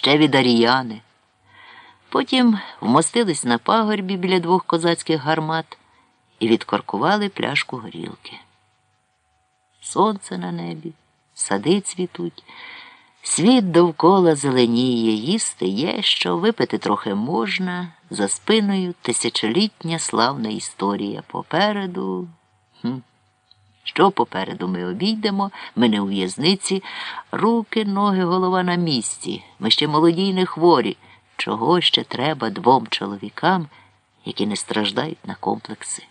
ще від Аріяни. Потім вмостились на пагорбі біля двох козацьких гармат і відкоркували пляшку горілки. Сонце на небі, сади цвітуть, світ довкола зеленіє, їсти є, що випити трохи можна, за спиною тисячолітня славна історія. Попереду. Хм. Що попереду ми обійдемо, ми не у в'язниці, руки, ноги, голова на місці. Ми ще молоді й не хворі. Чого ще треба двом чоловікам, які не страждають на комплекси?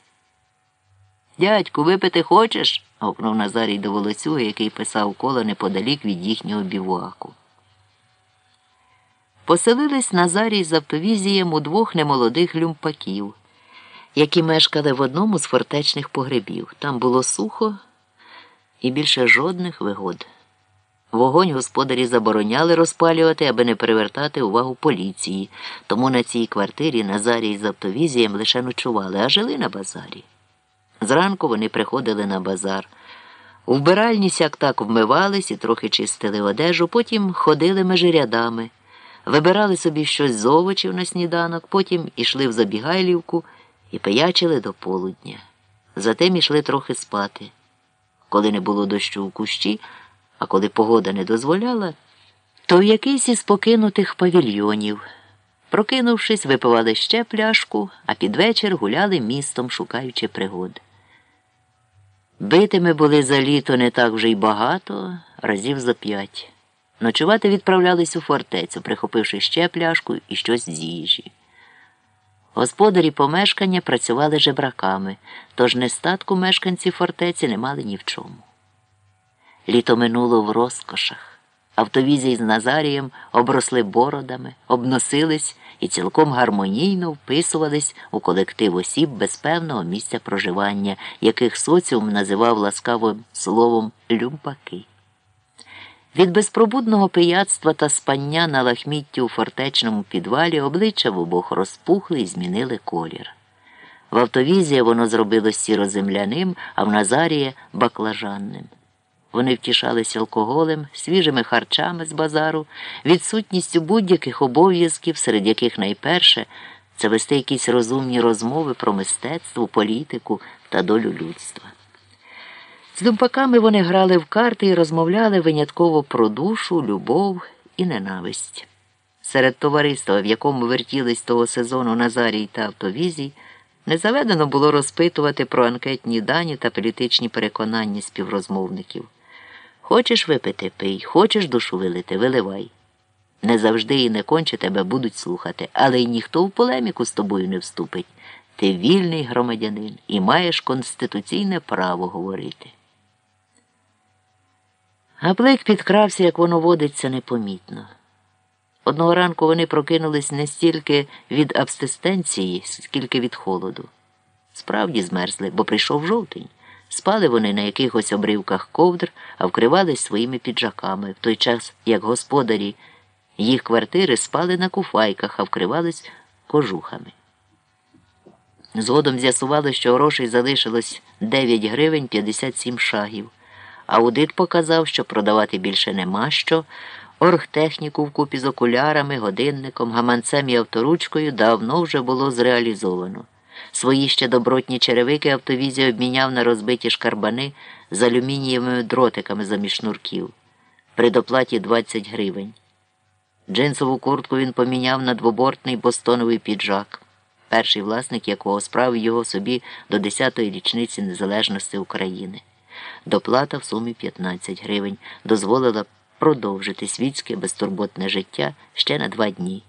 Дядьку, випити хочеш? гукнув Назарій до волоцюги, який писав коло неподалік від їхнього бівуаку. Поселились Назарій з автовізієм у двох немолодих люмпаків, які мешкали в одному з фортечних погребів. Там було сухо і більше жодних вигод. Вогонь господарі забороняли розпалювати, аби не привертати увагу поліції, тому на цій квартирі Назарій з автовізієм лише ночували, а жили на базарі. Зранку вони приходили на базар. У вбиральні сяк так вмивались і трохи чистили одежу, потім ходили межи рядами, вибирали собі щось з овочів на сніданок, потім ішли в забігайлівку і пиячили до полудня. Затем ішли трохи спати. Коли не було дощу у кущі, а коли погода не дозволяла, то в якийсь із покинутих павільйонів. Прокинувшись, випивали ще пляшку, а під вечір гуляли містом, шукаючи пригод. Битими були за літо не так вже й багато, разів за п'ять. Ночувати відправлялись у фортецю, прихопивши ще пляшку і щось з їжі. Господарі помешкання працювали жебраками, тож нестатку мешканці фортеці не мали ні в чому. Літо минуло в розкошах. Автовізії з Назарієм обросли бородами, обносились і цілком гармонійно вписувались у колектив осіб без певного місця проживання, яких соціум називав ласкавим словом люмпаки. Від безпробудного пияцтва та спання на лахмітті у фортечному підвалі обличчя в обох розпухли і змінили колір. В автовізія воно зробилось сіроземляним, а в Назарія баклажанним. Вони втішалися алкоголем, свіжими харчами з базару, відсутністю будь-яких обов'язків, серед яких найперше це вести якісь розумні розмови про мистецтво, політику та долю людства. З думпаками вони грали в карти і розмовляли винятково про душу, любов і ненависть. Серед товариства, в якому вертілись того сезону Назарій та Автовізій, не заведено було розпитувати про анкетні дані та політичні переконання співрозмовників. Хочеш випити пий, хочеш душу вилити, виливай. Не завжди і не конче тебе будуть слухати, але й ніхто в полеміку з тобою не вступить. Ти вільний громадянин і маєш конституційне право говорити. А блик підкрався, як воно водиться, непомітно. Одного ранку вони прокинулись не стільки від абстистенції, скільки від холоду. Справді змерзли, бо прийшов жовтень. Спали вони на якихось обривках ковдр, а вкривались своїми піджаками, в той час, як господарі їх квартири спали на куфайках, а вкривались кожухами. Згодом з'ясували, що грошей залишилось 9 гривень 57 шагів. Аудит показав, що продавати більше нема що. Оргтехніку вкупі з окулярами, годинником, гаманцем і авторучкою давно вже було зреалізовано. Свої ще добротні черевики автовізі обміняв на розбиті шкарбани з алюмінієвими дротиками заміж шнурків. При доплаті 20 гривень. Джинсову куртку він поміняв на двобортний бостоновий піджак, перший власник якого справив його собі до 10-ї річниці Незалежності України. Доплата в сумі 15 гривень дозволила продовжити світське безтурботне життя ще на два дні.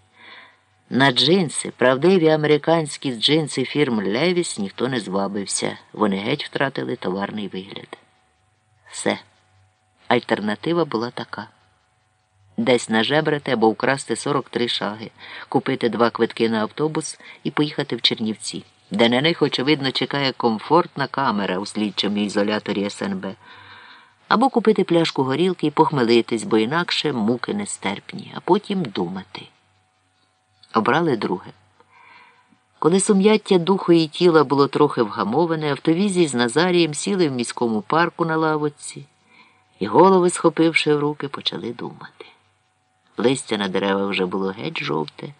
На джинси, правдиві американські джинси фірм Левіс ніхто не звабився. Вони геть втратили товарний вигляд. Все. Альтернатива була така. Десь нажебрати або вкрасти 43 шаги, купити два квитки на автобус і поїхати в Чернівці, де на них, очевидно, чекає комфортна камера у слідчому ізоляторі СНБ, або купити пляшку горілки і похмелитись, бо інакше муки нестерпні, а потім думати. Обрали друге. Коли сум'яття духу і тіла було трохи вгамоване, автовізії з Назарієм сіли в міському парку на лавоці і голови, схопивши в руки, почали думати. Листя на деревах вже було геть жовте.